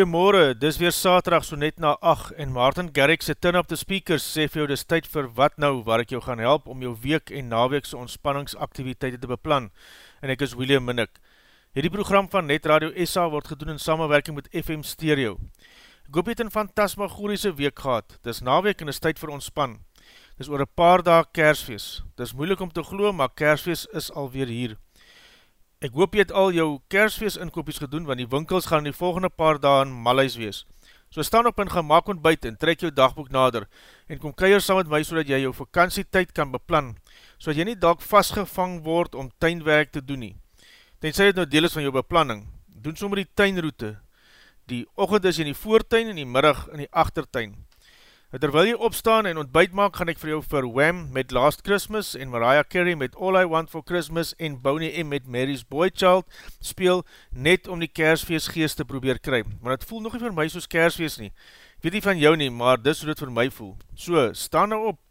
Goeiemorgen, dis weer saterdag so net na 8 en Martin Garrix se Turn Up The Speakers sê vir jou dis tyd vir wat nou waar ek jou gaan help om jou week en naweekse ontspanningsaktiviteite te beplan en ek is William Minnick. Hierdie program van Net Radio SA word gedoen in samenwerking met FM Stereo. Ek hoop jy het een fantasmagoriese week gehad, dis naweek en dis tyd vir ontspan. Dis oor een paar dae kersfeest, dis moeilik om te glo, maar kersfeest is alweer hier. Ek hoop jy het al jou kersfeest inkopies gedoen, want die winkels gaan die volgende paar dagen malhuis wees. So staan op en gemaak ontbijt en trek jou dagboek nader en kom keier saam met my so jy jou vakantietijd kan beplan, so jy nie dag vastgevang word om tuinwerk te doen nie. Tenzij het nou deel is van jou beplanning, doen sommer die tuinroute. Die ochend is in die voortuin en die middag in die achtertuin. Terwyl jy opstaan en ontbijt maak, gaan ek vir jou vir Wham met Last Christmas en Mariah Carey met All I Want For Christmas en Boney M met Mary's Boy Child speel net om die kersfeest geest te probeer kry. Maar het voel nog nie vir my soos kersfeest nie. Ek weet nie van jou nie, maar dis hoe dit vir my voel. So, staan nou op,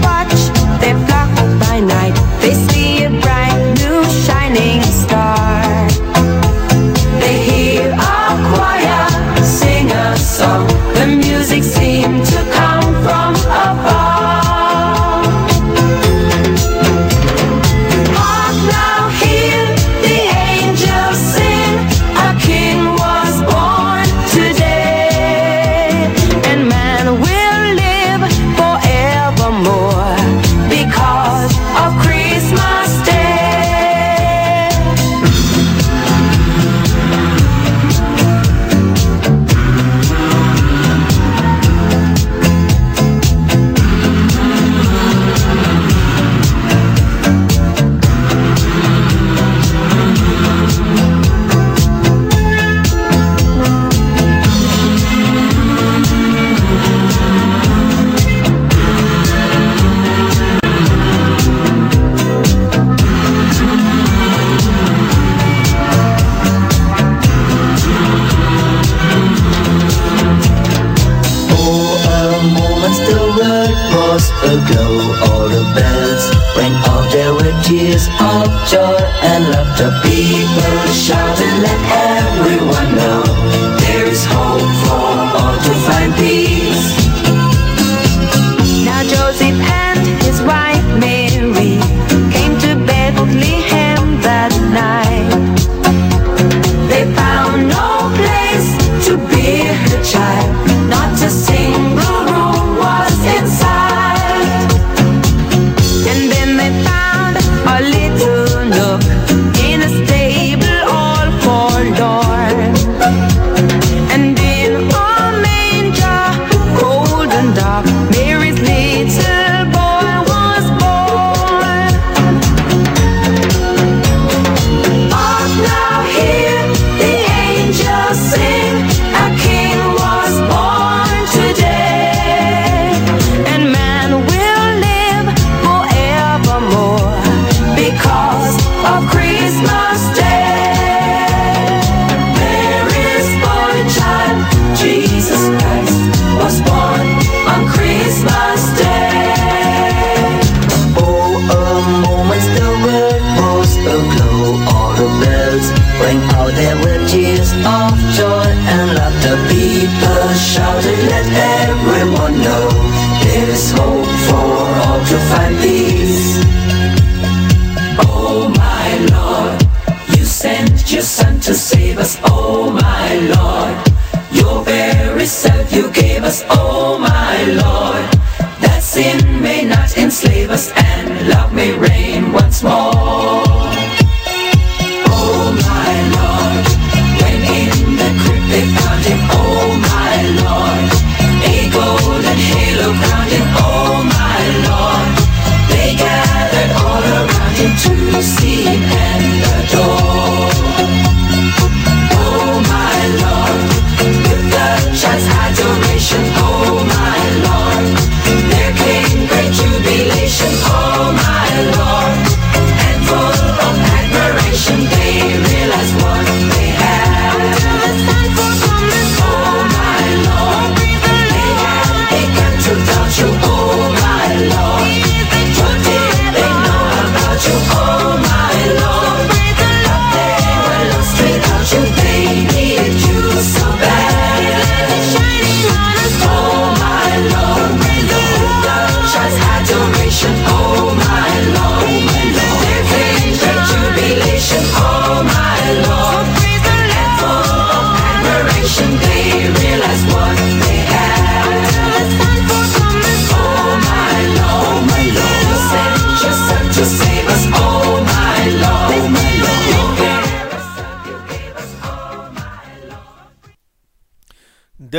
spark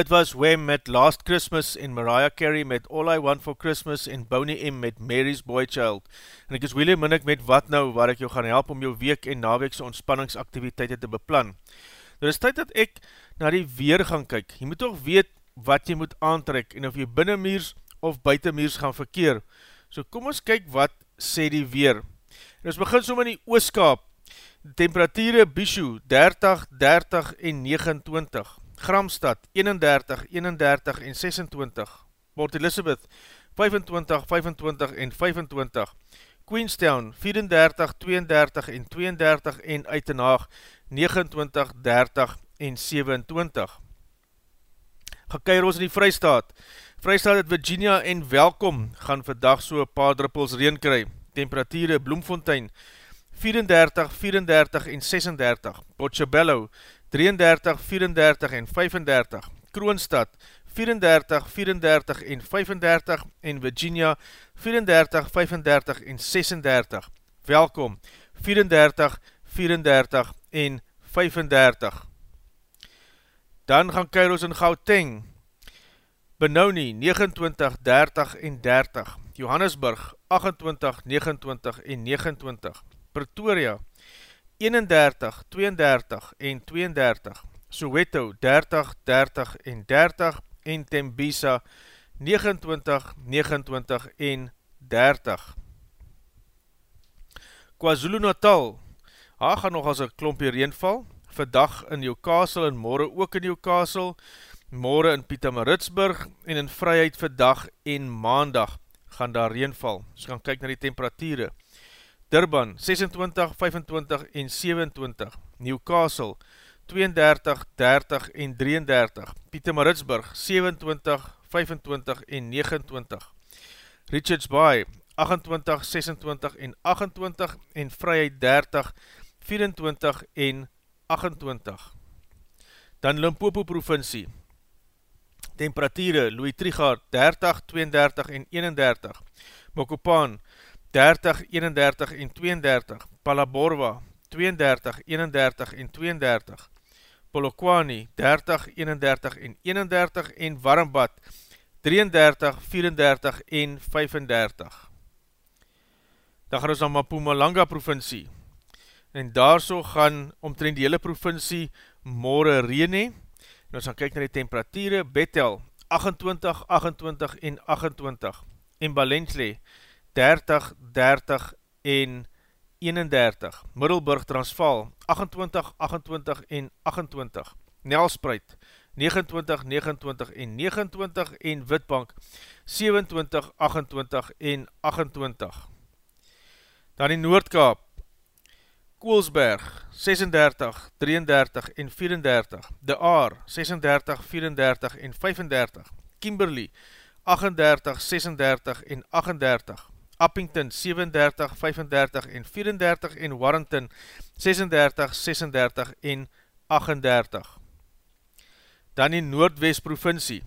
Dit was Wham met Last Christmas en Mariah Carey met All I Want For Christmas en Boney M met Mary's Boy Child. En ek is William Minnick met Wat Nou, waar ek jou gaan help om jou week en naweekse ontspanningsaktiviteite te beplan. Dit is tyd dat ek na die weer gaan kyk. Jy moet toch weet wat jy moet aantrek en of jy binnenmuurs of buitenmuurs gaan verkeer. So kom ons kyk wat sê die weer. En ons begin som in die ooskaap. Temperatuur Bishu 30, 30 en 29. Gramstad 31, 31 en 26, Port Elizabeth 25, 25 en 25, Queenstown 34, 32 en 32 en Uitenhaag 29, 30 en 27. Gekuier ons in die Vrystaat. Vrystaat het Virginia en Welkom gaan vandag so paar druppels reen kry. Temperatuur Bloemfontein 34, 34 en 36, Pochabello 33, 34 en 35. Kroonstad 34, 34 en 35 en Virginia 34, 35 en 36. Welkom 34, 34 en 35. Dan gaan Kairos in Gauteng, Benoni 29, 30 en 30, Johannesburg 28, 29 en 29, Pretoria 31, 32 en 32, Soweto 30, 30 en 30 en Tembisa 29, 29 en 30. KwaZulu Natal, haar gaan nog as een klompie reenval, vandag in Newcastle en morgen ook in Newcastle, morgen in Pietermaritzburg en in Vryheid vandag en maandag gaan daar reenval. So gaan kyk na die temperatuurde. Durban 26, 25 en 27, Newcastle 32, 30 en 33, Pietermaritzburg 27, 25 en 29, Richards Bay 28, 26 en 28 en Vryheid 30, 24 en 28. Dan Limpopo provincie, temperatuurde Louis Trigard 30, 32 en 31, Mokopaan 30, 31 en 32, Palaborwa 32, 31 en 32, Polokwane 30, 31 en 31 en Warmbad 33, 34 en 35. Dan gaan ons na Mapumalanga provincie en daar so gaan omtrend die hele provincie morgen reen hee, en ons gaan kyk na die temperatuurde, Bethel 28, 28 en 28, en Balensley 30, 30 en 31, Middelburg Transvaal 28, 28 en 28, Nelspreid 29, 29 en 29 en Witbank 27, 28 en 28. Dan die Noordkaap. Koolsberg 36, 33 en 34, De Aar 36, 34 en 35, Kimberley 38, 36 en 38, Uppington 37, 35 en 34 en Warrington 36, 36 en 38. Dan die Noordwest provincie,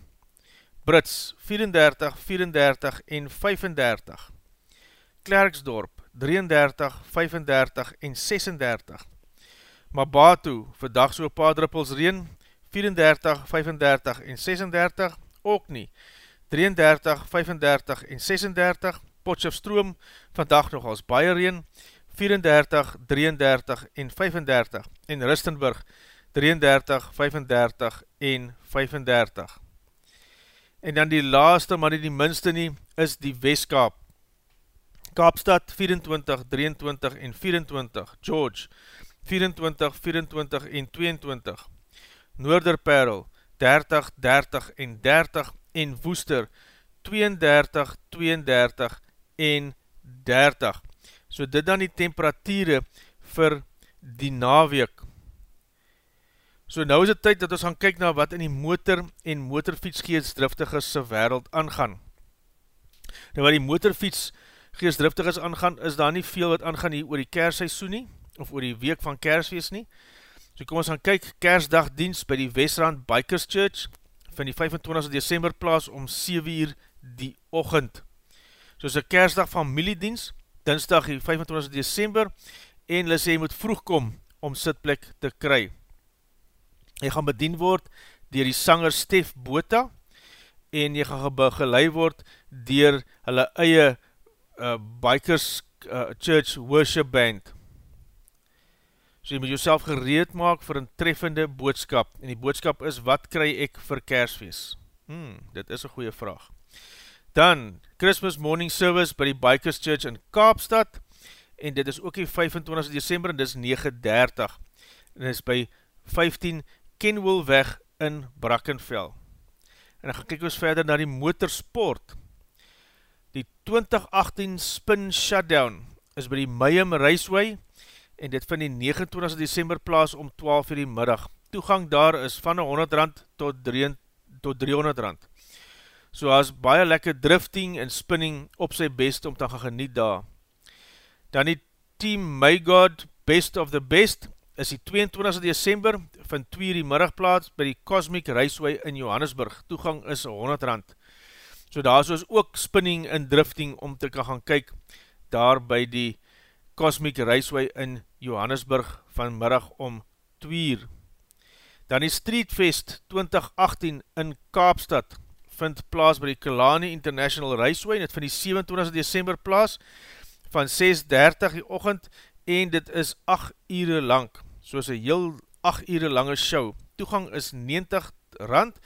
Brits 34, 34 en 35, Klerksdorp 33, 35 en 36. Mabatu, vandag so paar druppels reen, 34, 35 en 36, ook nie, 33, 35 en 36, Potchefstroom, vandag nog als baie reen, 34, 33 en 35, en Ristenburg, 33, 35 en 35. En dan die laaste, maar nie die minste nie, is die Westkaap, Kaapstad 24, 23 en 24, George 24, 24 en 22, Noorderperl 30, 30 en 30 en Woester 32, 32 en 30. So dit dan die temperatuurde vir die naweek. So nou is het tyd dat ons gaan kyk na wat in die motor en motorfietsgeestdriftiges se wereld aangaan. Nou wat die motorfiets geestdriftiges aangaan, is daar nie veel wat aangaan hier oor die kersseisoen nie, of oor die week van kersfeest nie. So kom ons gaan kyk, kersdagdienst by die Westrand Bikers Church, van die 25 december plaas om 7 uur die ochend. So is een kersdag familiedienst, dinsdag die 25 december, en hulle sê jy moet vroeg kom om sitplek te kry. Jy gaan bedien word dier die sanger Stef Bota, en jy gaan begeleid word dier hulle eie uh, Bikers uh, Church Worship Band. So jy moet jouself gereed maak vir een treffende boodskap, en die boodskap is, wat kry ek vir kersfeest? Hmm, dit is een goeie vraag. Dan, Christmas Morning Service by die Bikers Church in Kaapstad, en dit is ook die 25 december, en dit is 9.30, en dit is by 15 Kenwilweg in Brackenfell. En dan gaan kyk ons verder na die motorsport, Die 2018 Spin Shutdown is by die Mayhem Raceway en dit vind die 29 december plaas om 12 uur die middag. Toegang daar is van 100 rand tot tot 300 rand. So as baie lekker drifting en spinning op sy best om te gaan geniet daar. Dan die Team My God Best of the Best is die 22 december van 2 uur die middagplaats by die Cosmic Raceway in Johannesburg. Toegang is 100 rand. So daar is ook spinning en drifting om te kan gaan kyk daar by die Cosmic Raceway in Johannesburg vanmiddag om 2 uur. Dan die Street Fest 2018 in Kaapstad vind plaas by die Kalani International Raceway, net van die 27 december plaas, van 6.30 die ochend, en dit is 8 ure lang, soos een heel 8 ure lange show. Toegang is 90 rand,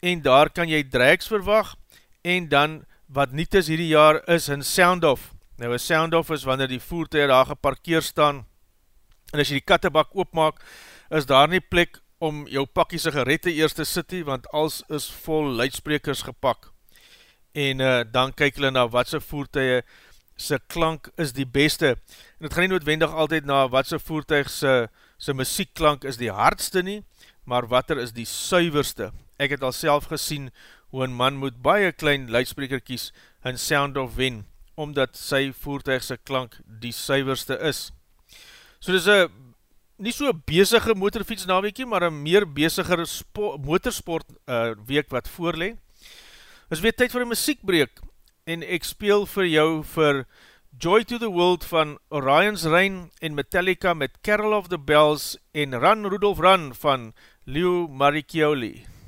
en daar kan jy drags verwag, en dan, wat niet is hierdie jaar, is een sound-off. Nou, een sound-off is wanneer die voertuig daar geparkeer staan, en as jy die kattebak oopmaak, is daar nie plek om jou pakkie sigarette eers te sit nie, want als is vol luidsprekers gepak. En uh, dan kyk hulle na wat sy voertuig sy klank is die beste. En het gaan nie noodwendig altyd na wat sy voertuig sy, sy muziekklank is die hardste nie, maar wat er is die suiverste. Ek het al self gesien hoe een man moet baie klein luidspreker kies in sound of wen, omdat sy voertuig sy klank die suiverste is. So dit is een nie so bezige motorfiets naweekie, maar een meer beziger motorsport uh, week wat voorlee. is weer tyd vir een muziekbreek, en ek speel vir jou vir Joy to the World van Orion's Reign en Metallica met Carol of the Bells en Run Rudolph Run van Leo Maricchioli.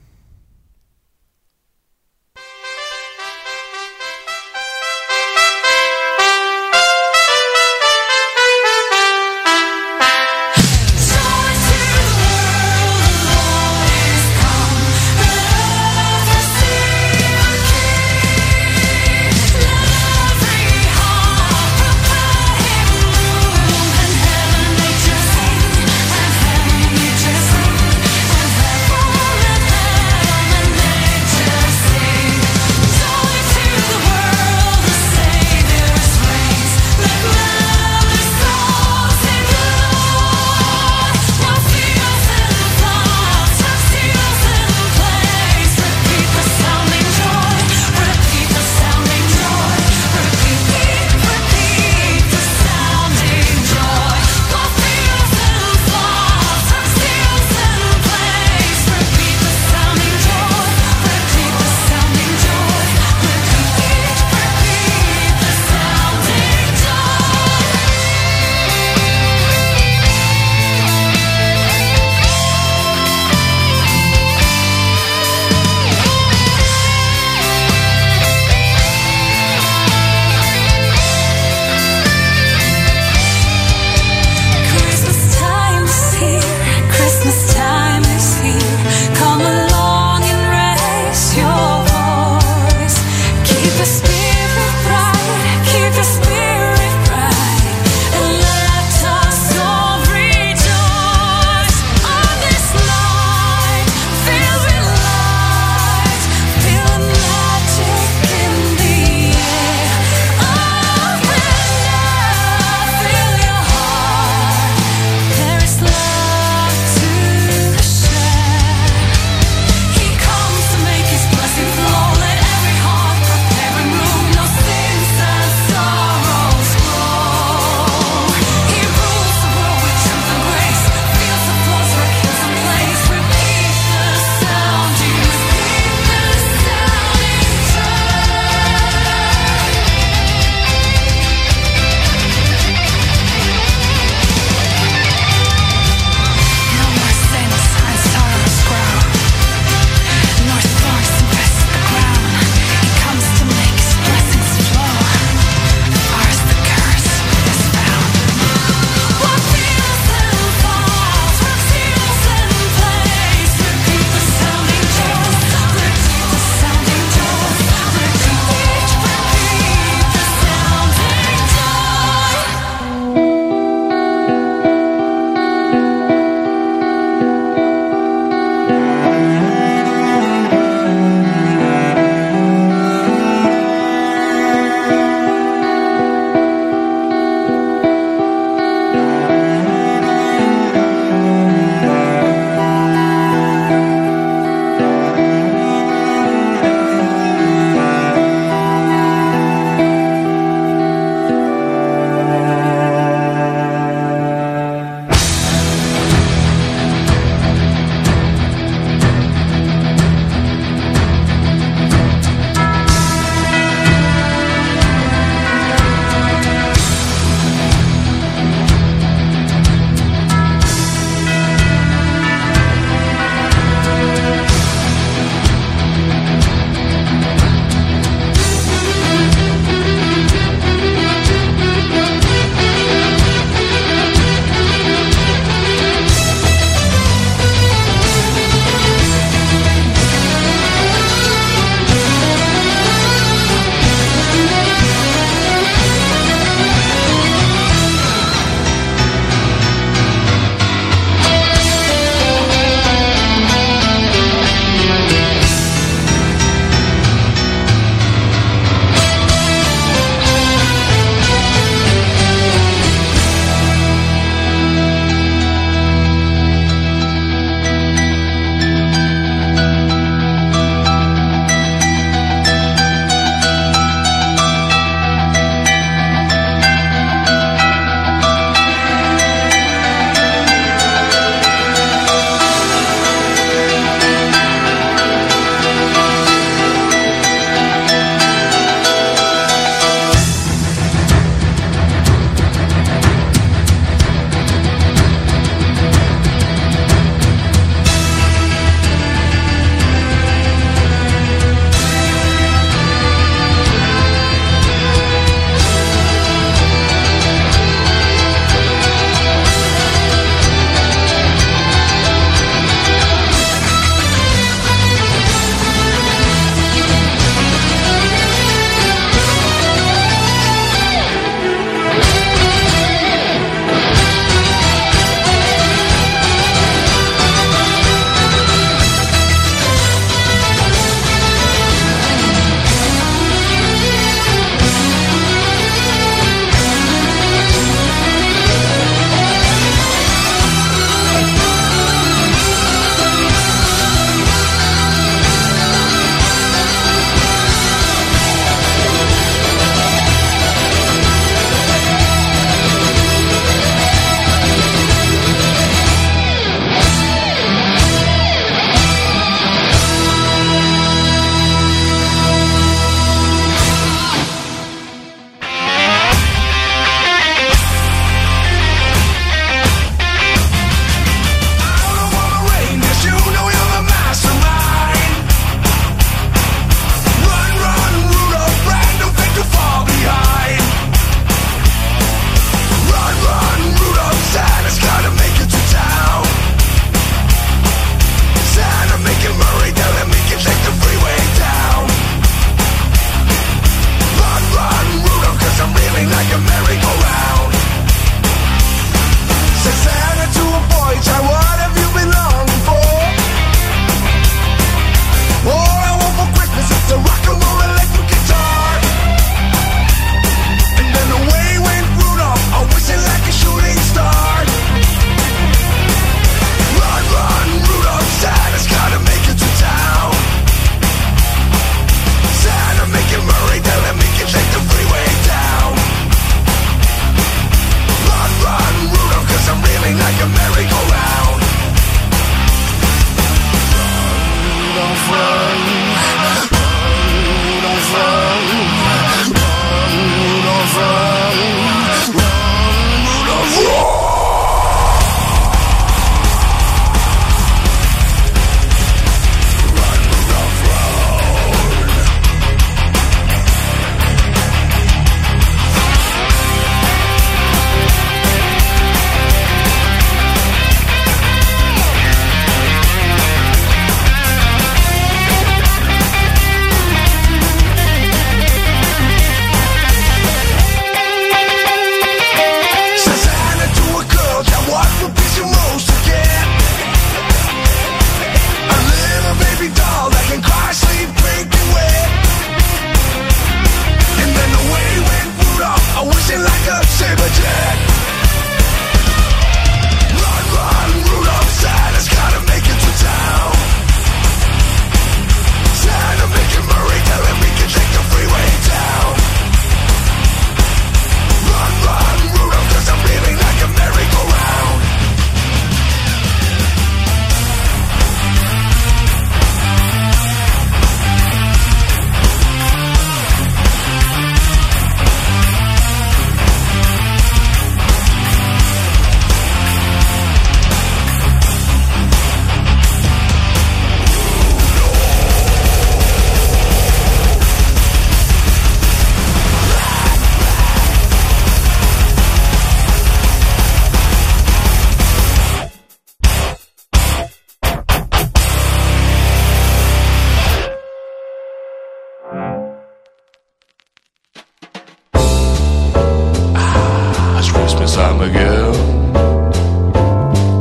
Time again.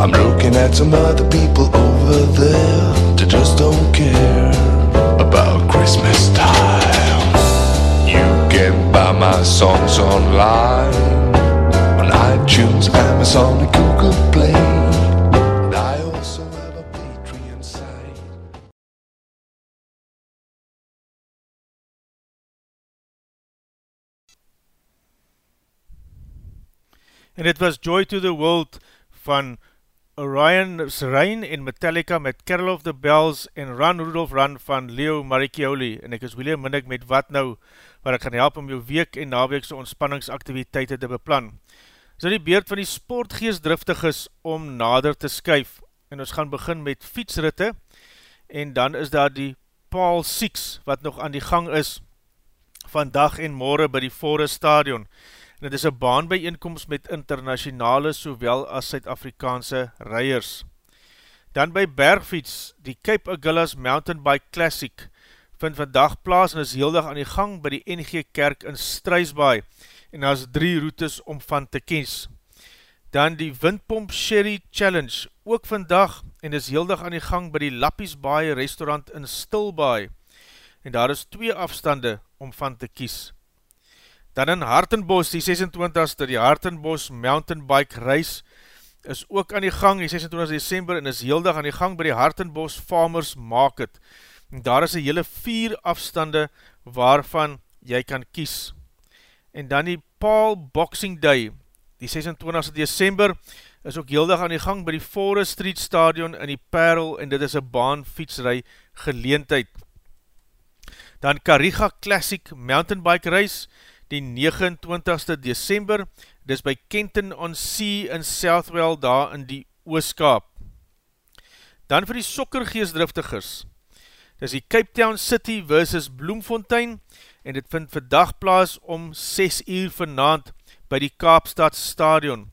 I'm looking at some other people over there that just don't care about Christmas time. You can buy my songs online on iTunes, Amazon, and Google Play. En dit was Joy to the World van Orion Serene en Metallica met Carol of the Bells en Run Rudolph Run van Leo Maricchioli en ek is William Minnick met Wat Nou waar ek gaan help om jou week en naweekse ontspanningsaktiviteite te beplan. Nou die beurt van die sportgeestdriftig is om nader te skuif. En ons gaan begin met fietsritte. En dan is daar die Paul Six wat nog aan die gang is vandag en morgen by die Forest Stadion en het is een baanbijeenkomst met internationale sowel as Suid-Afrikaanse reiers. Dan by Bergfiets, die Cape Agulhas Mountain Bike Classic vind vandag plaas en is heel dag aan die gang by die NG Kerk in Struisbaai en daar is drie routes om van te kies. Dan die Windpomp Sherry Challenge, ook vandag en is heel dag aan die gang by die Lappies Baai restaurant in Stilbaai en daar is twee afstande om van te kies. Dan in Hartenbos, die 26ste, die Hartenbos Mountain Bike Race, is ook aan die gang, die 26 december, en is heel dag aan die gang by die Hartenbos Farmers Market. En daar is een hele vier afstande waarvan jy kan kies. En dan die Paul Boxing Day, die 26 december, is ook heel dag aan die gang by die Forest Street Stadion in die Perl, en dit is een baanfietsrij geleentheid. Dan Kariga Classic Mountain Bike Race, die 29ste December, dis by Kenton on Sea in Southwell daar in die Ooskaap. Dan vir die sokkergeestdriftigers, dis die Cape Town City versus Bloemfontein, en dit vind vandag plaas om 6 uur vanavond by die Kaapstad Stadion.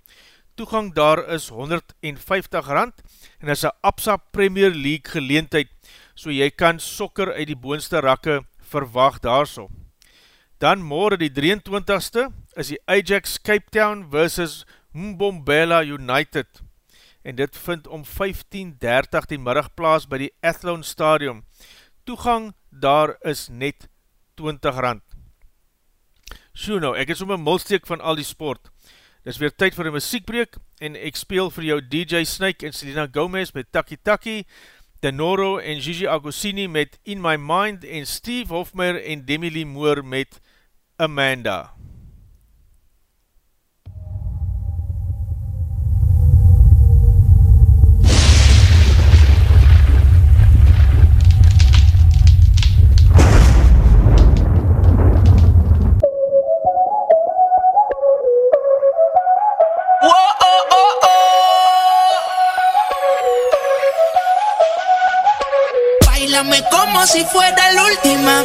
Toegang daar is 150 rand, en is een APSA Premier League geleentheid, so jy kan sokker uit die boonste rakke verwacht daarso. Dan morgen die 23ste is die Ajax Cape Town versus Mbombela United en dit vind om 15.30 die middag plaas by die Athlone Stadium. Toegang daar is net 20 rand. So nou, ek is om een mulsteek van al die sport. Dit is weer tyd vir een muziekbreek en ek speel vir jou DJ Snake en Selena Gomez met Taki Taki, Tenoro en Gigi Agosini met In My Mind en Steve Hofmeyer en Demi Lee Moore met Amanda. Como si fuera la última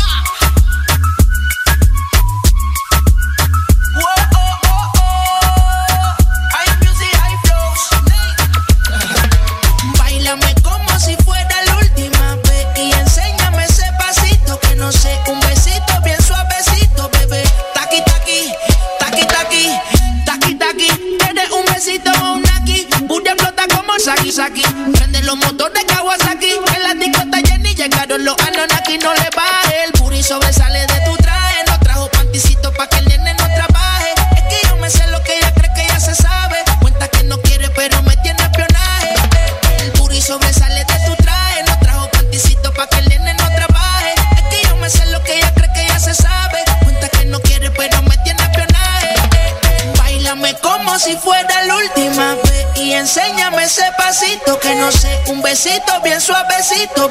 Carito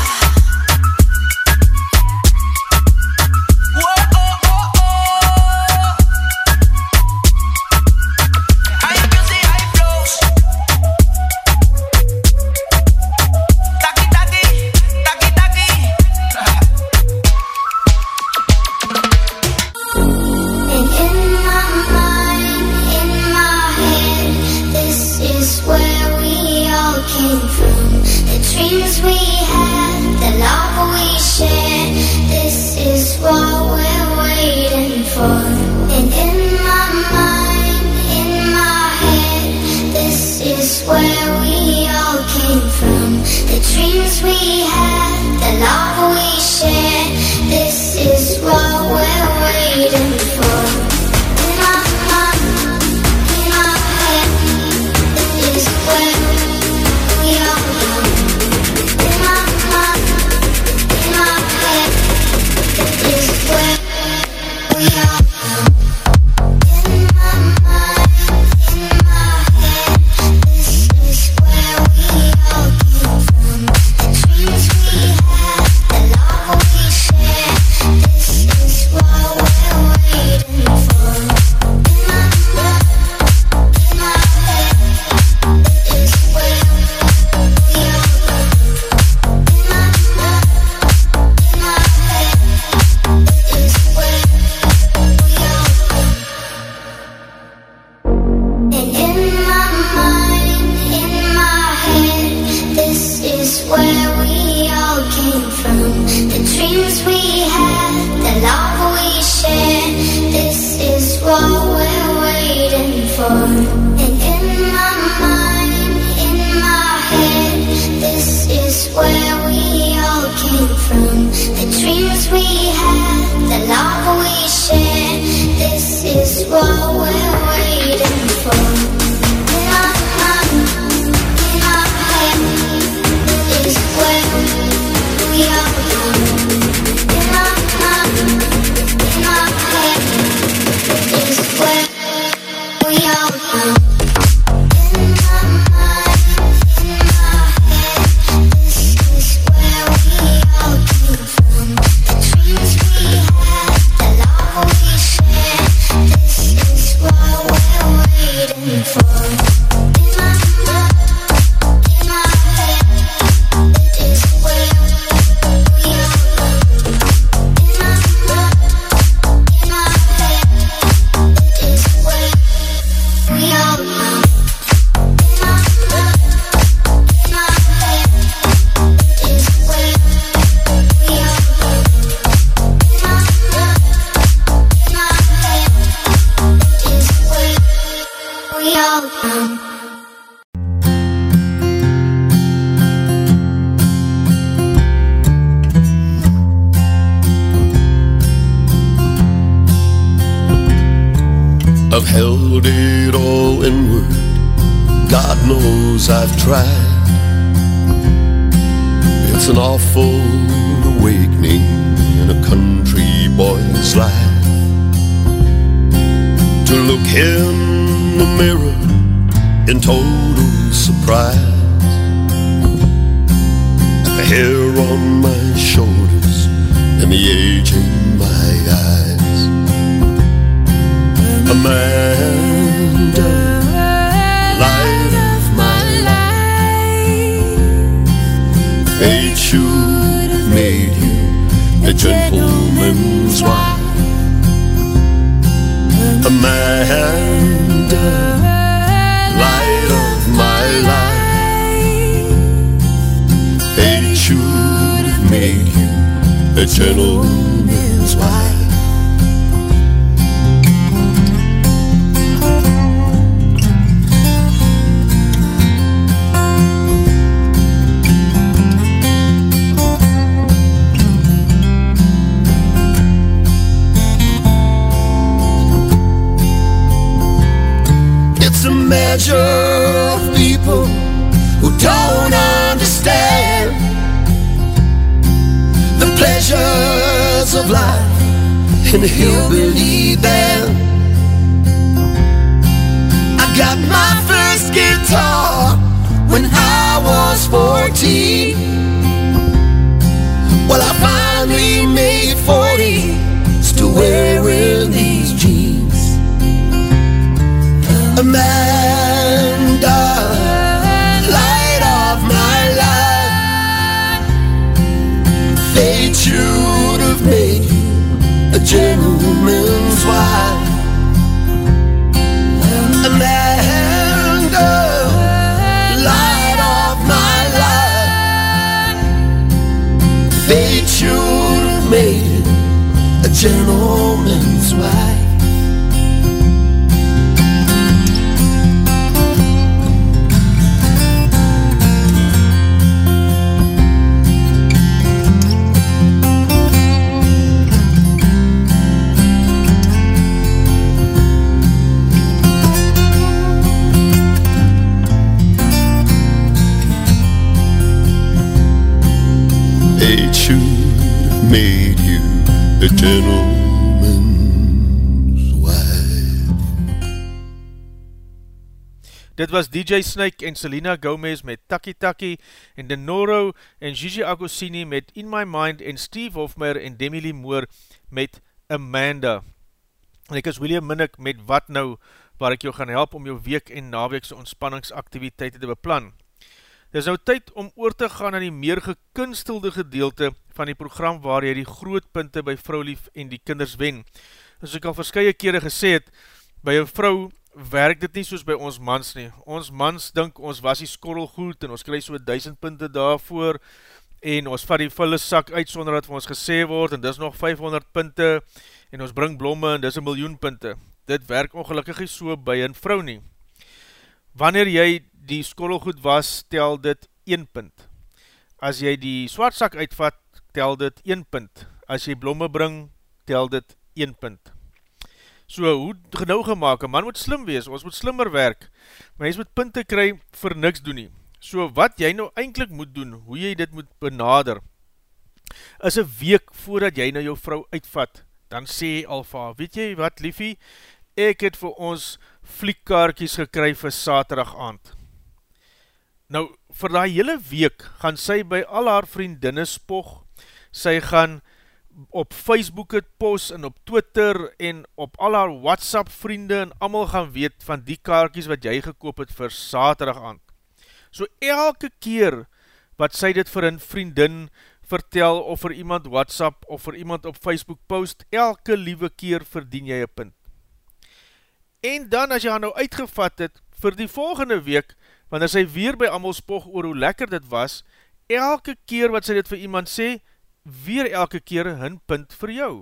tried. It's an awful awakening in a country boy's life. To look in the mirror in total surprise. At the hair on my shoulders and the age in my eyes. A man does It should have made you a gentleman's wife. Amanda, light of my life. It should have made you a gentleman's wife. Measure of people who don't understand the pleasures of life in a hillbilly band. I got my first guitar when I was 14. Well, I finally made 40, still wearing a gentleman's wife. Dit was DJ Snake en Selena Gomez met Taki Taki en Denoro en Gigi Agosini met In My Mind en Steve Hofmeyer en Demi Lee Moore met Amanda. En ek is William Minnick met Wat Nou, waar ek jou gaan help om jou week en naweekse ontspanningsaktiviteite te beplan. Dit is nou tyd om oor te gaan aan die meer gekunstelde gedeelte van die program waar jy die grootpunte by vrouwlief en die kinders wen. As ek al verskye kere gesê het, by een vrou werk dit nie soos by ons mans nie. Ons mans dink ons was die skorrel goed en ons krijg so duisend punte daarvoor en ons vat die vulle sak uit sonder dat vir ons gesê word en dis nog 500 punte en ons bring blomme en dis een miljoen punte. Dit werk ongelukkig nie so by een vrou nie. Wanneer jy die skorrelgoed was, tel dit 1 punt. As jy die swartsak uitvat, tel dit 1 punt. As jy blomme bring, tel dit 1 punt. So, hoe genau gemaakt? Man moet slim wees, ons moet slimmer werk, maar jy moet punte kry vir niks doen nie. So, wat jy nou eindelijk moet doen, hoe jy dit moet benader, is een week voordat jy nou jou vrou uitvat, dan sê jy al van, weet jy wat liefie, ek het vir ons fliekkaartjies gekry vir saterdag aand. Nou, vir die hele week gaan sy by al haar vriendinne spog, sy gaan op Facebook het post en op Twitter en op al haar WhatsApp vriende en allemaal gaan weet van die kaartjies wat jy gekoop het vir saterdag aand. So elke keer wat sy dit vir een vriendin vertel of vir iemand WhatsApp of vir iemand op Facebook post, elke liewe keer verdien jy een punt. En dan as jy haar nou uitgevat het vir die volgende week, wanneer sy weer by amal spog oor hoe lekker dit was, elke keer wat sy dit vir iemand sê, weer elke keer hun punt vir jou.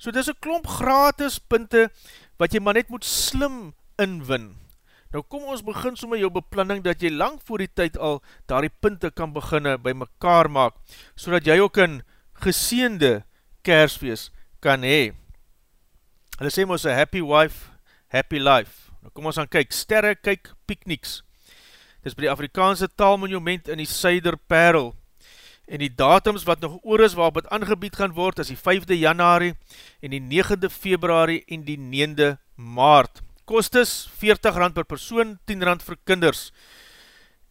So dis een klomp gratis punte, wat jy maar net moet slim inwin. Nou kom ons begin so met jou beplanning, dat jy lang voor die tyd al daar die punte kan beginne by mekaar maak, so dat jy ook een geseende kersfeest kan hee. Hulle sê ons a happy wife, happy life. Nou kom ons aan kyk, sterre kyk pikniks. Dit is by die Afrikaanse taalmonument in die Suiderperl. En die datums wat nog oor is waarop het aangebied gaan word, is die 5de januari en die 9de februari en die 9de maart. Kost is 40 rand per persoon, 10 rand vir kinders.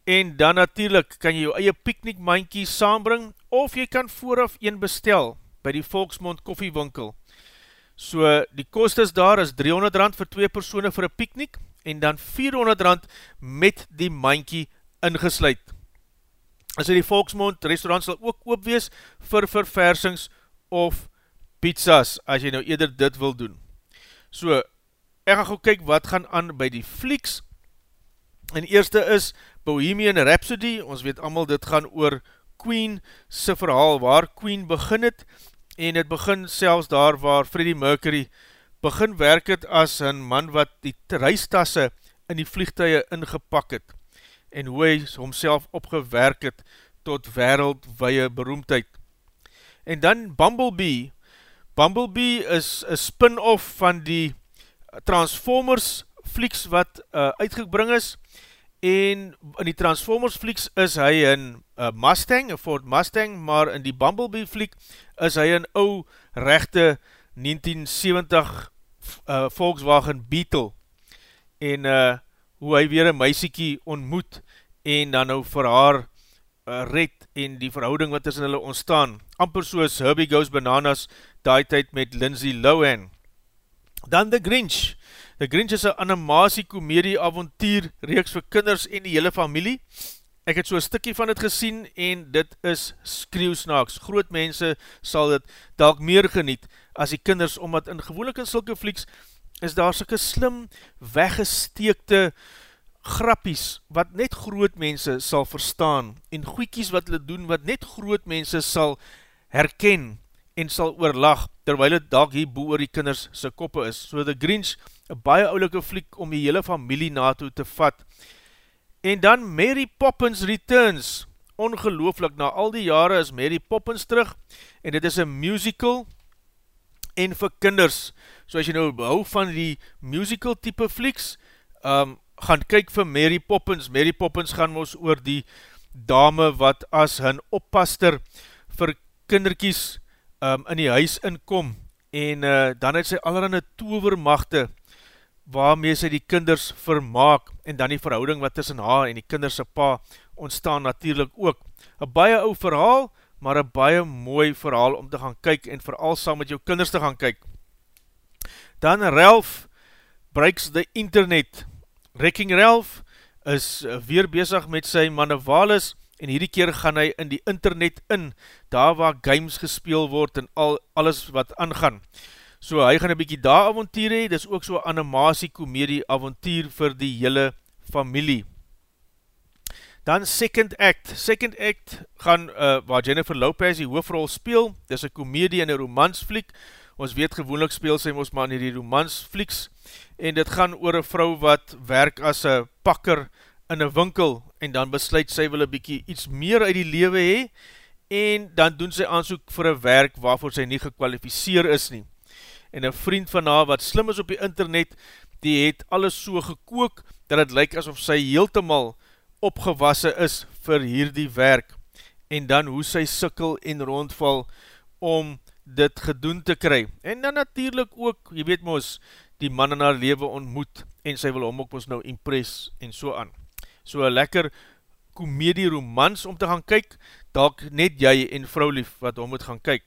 En dan natuurlijk kan jy jou eie piknikmankie saambring, of jy kan vooraf een bestel by die Volksmond koffiewinkel. So die kost is daar is 300 rand vir twee persone vir een piknik, en dan 400 rand met die mankie ingesluid. As die Volksmond restaurant sal ook oop wees vir verversings of pizzas, as jy nou eerder dit wil doen. So, ek gaan gauw kyk wat gaan aan by die flieks. En eerste is Bohemian Rhapsody, ons weet allemaal dit gaan oor Queen sy verhaal, waar Queen begin het, en het begin selfs daar waar Freddie Mercury begin werk het as een man wat die reistasse in die vliegtuie ingepak het, en hoe hy homself opgewerk het tot wereldwee beroemdheid. En dan Bumblebee, Bumblebee is een spin-off van die Transformers flieks wat uh, uitgebring is, en in die Transformers flieks is hy een uh, Mustang, een Ford Mustang, maar in die Bumblebee fliek is hy een ou rechte 1970 uh, Volkswagen Beetle, en uh, hoe hy weer een meisiekie ontmoet, en dan nou vir haar uh, red, en die verhouding wat tussen hulle ontstaan, amper soos Herbie Goes Bananas, daai tyd met Lindsay Lohan. Dan The Grinch. The Grinch is een animatie, komedie, avontuur, reeks vir kinders en die hele familie. Ek het so een stikkie van het gesien en dit is skreeuwsnaaks. Groot mense sal dit dalk meer geniet as die kinders, omdat in gewoonlik in sulke flieks is daar soke slim weggesteekte grappies wat net groot mense sal verstaan en goeikies wat hulle doen wat net groot mense sal herken en sal oorlag, terwijl het dag hier boe oor die kinders sy koppe is. So The Grinch, een baie oulike fliek om die hele familie na toe te vat. En dan Mary Poppins Returns, ongelooflik, na al die jare is Mary Poppins terug, en dit is een musical, en vir kinders, so as jy nou hou van die musical type flieks, um, gaan kyk vir Mary Poppins, Mary Poppins gaan ons oor die dame wat as hun oppaster vir kinderkies um, in die huis inkom en uh, dan het sy allerhande tovermachte waarmee sy die kinders vermaak en dan die verhouding wat tussen haar en die kinderse pa ontstaan natuurlijk ook. Een baie ou verhaal, maar een baie mooi verhaal om te gaan kyk en vooral saam met jou kinders te gaan kyk. Dan Ralph breaks the internet. Wrecking Ralph is weer bezig met sy mannewalis en hierdie keer gaan hy in die internet in, daar waar games gespeel word en al, alles wat aangaan. So hy gaan een bykie daar avontuur hee, dis ook so animatie, komedie, avontuur vir die hele familie. Dan Second Act. Second Act gaan, uh, waar Jennifer Lopez die hoofrol speel, dis een komedie en een romansfliek, ons weet gewoonlik speel sy ons maar in die romansflieks, en dit gaan oor een vrou wat werk as een pakker in een winkel, en dan besluit sy wil een bykie iets meer uit die lewe hee, en dan doen sy aansoek vir een werk waarvoor sy nie gekwalificeer is nie. En een vriend van haar wat slim is op die internet, die het alles so gekook, dat het lyk asof sy heeltemal opgewasse is vir hierdie werk, en dan hoe sy sikkel en rondval om dit gedoen te kry. En dan natuurlijk ook, jy weet moos, die man in haar leven ontmoet, en sy wil hom ook ons nou impress, en so aan so een lekker komedie romans om te gaan kyk, dalk net jy en vrouwlief wat om moet gaan kyk.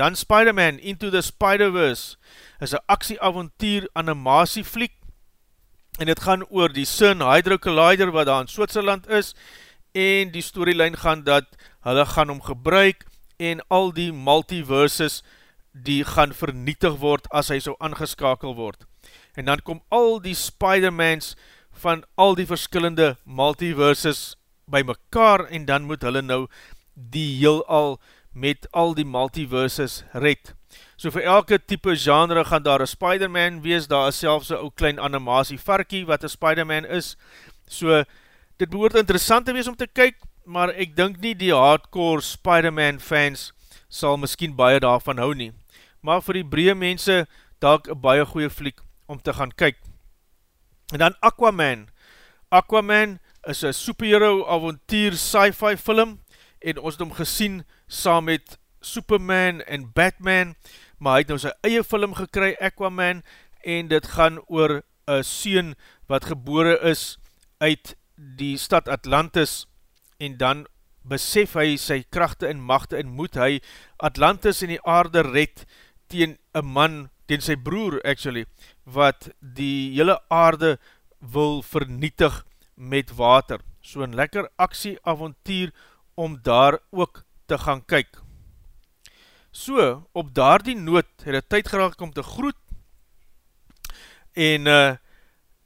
Dan Spider-Man Into the Spider-Verse is een actie-avontuur animatie fliek en het gaan oor die Sun Hydro Collider wat daar in Switserland is en die storyline gaan dat hulle gaan om gebruik en al die multiverses die gaan vernietig word as hy so aangeskakel word. En dan kom al die Spider-Mans van al die verskillende multiverses by mekaar en dan moet hulle nou die heel al met al die multiverses red. So vir elke type genre gaan daar een Spider-Man wees, daar is selfs een ou klein animatie varkie wat een Spider-Man is. So dit behoort interessant te wees om te kyk, maar ek dink nie die hardcore Spider-Man fans sal miskien baie daarvan hou nie. Maar vir die breie mense, daar een baie goeie fliek om te gaan kyk. En dan Aquaman. Aquaman is een superhero avontuur sci-fi film en ons het hom gesien saam met Superman en Batman, maar hy het nou sy eie film gekry, Aquaman, en dit gaan oor een sien wat gebore is uit die stad Atlantis en dan besef hy sy krachte en machte en moet hy Atlantis in die aarde red teen een man, teen sy broer actually, wat die hele aarde wil vernietig met water. So een lekker actie avontuur om daar ook te gaan kyk. So, op daar die noot het het tyd geraak om te groet en uh,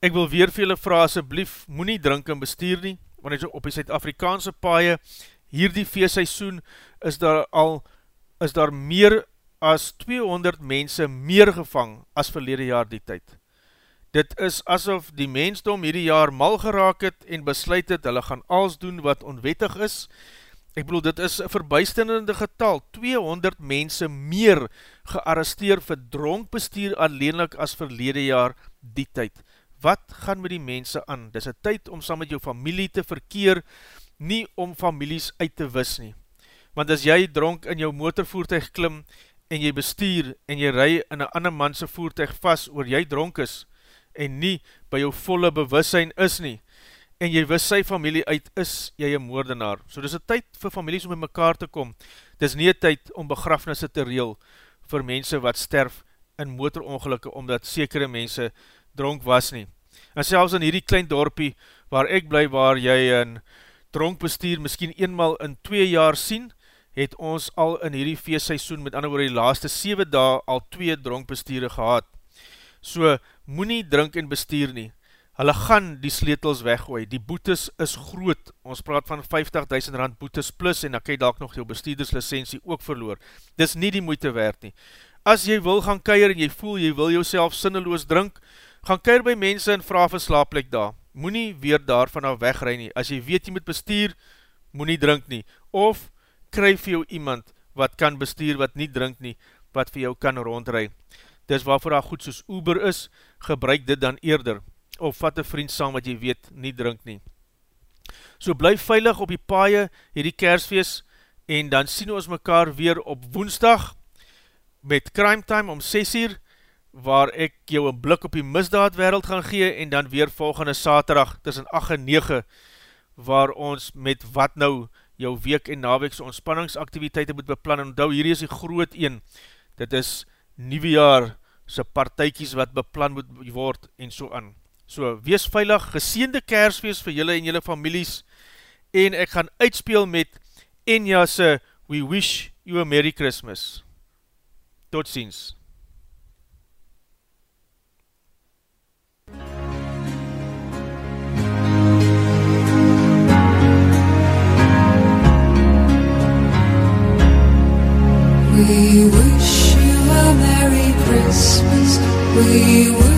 ek wil weer vir julle vraag, asjeblief, moet nie drink en bestuur nie, want op die Suid-Afrikaanse paaie, hierdie feestseisoen, is daar al, is daar meer as 200 mense meer gevang as verlede jaar die tyd. Dit is asof die mensdom hierdie jaar mal geraak het en besluit het, hulle gaan alles doen wat onwettig is. Ek bedoel, dit is een verbuisterende getal, 200 mense meer gearresteer vir dronkbestuur alleenlik as verlede jaar die tyd. Wat gaan met die mense aan? Dit is een tyd om saam met jou familie te verkeer, nie om families uit te wis nie. Want as jy dronk in jou motorvoertuig klim en jy bestuur en jy rij in een ander manse voertuig vast oor jy dronk is en nie by jou volle bewussijn is nie en jy wis sy familie uit, is jy een moordenaar. So dis een tyd vir families om in mekaar te kom. Dis nie een tyd om begrafnisse te reel vir mense wat sterf in motorongelukke omdat sekere mense dronk was nie. En selfs in hierdie klein dorpie waar ek bly waar jy een dronkbestuur miskien eenmaal in twee jaar sien, het ons al in hierdie feestseisoen, met ander woord die laaste 7 dae, al twee dronkbestuurde gehad. So, moet drink en bestuur nie. Hulle gaan die sleetels weggooi. Die boetes is groot. Ons praat van 50.000 rand boetes plus en dan kan jy dalk nog jou bestuurderslicensie ook verloor. Dis nie die moeite werd nie. As jy wil gaan keir en jy voel jy wil jouself sinneloos drink, gaan keir by mense en vraag vir slaaplik daar. Moe nie weer daarvan af wegrij nie. As jy weet jy moet bestuur, moe nie drink nie. Of kry vir jou iemand wat kan bestuur, wat nie drink nie, wat vir jou kan rondrij. Dis waarvoor daar goed soos Uber is, gebruik dit dan eerder, of vat een vriend saam wat jy weet, nie drink nie. So bly veilig op die paaie, hierdie kersfeest, en dan sien ons mekaar weer op woensdag, met Crime Time om 6 uur, waar ek jou een blik op die misdaad wereld gaan gee, en dan weer volgende saterdag, tussen 8 en 9, waar ons met wat nou, jou week en naweekse ontspanningsaktiviteite moet beplan, en onthou, hierdie is die groot een, dit is nieuwe jaar, sy partijkies wat beplan moet word, en so aan. So, wees veilig, geseende kersfeest vir julle en julle families, en ek gaan uitspeel met Enya se We Wish You a Merry Christmas. Tot ziens. We wish you a Merry Christmas. We wish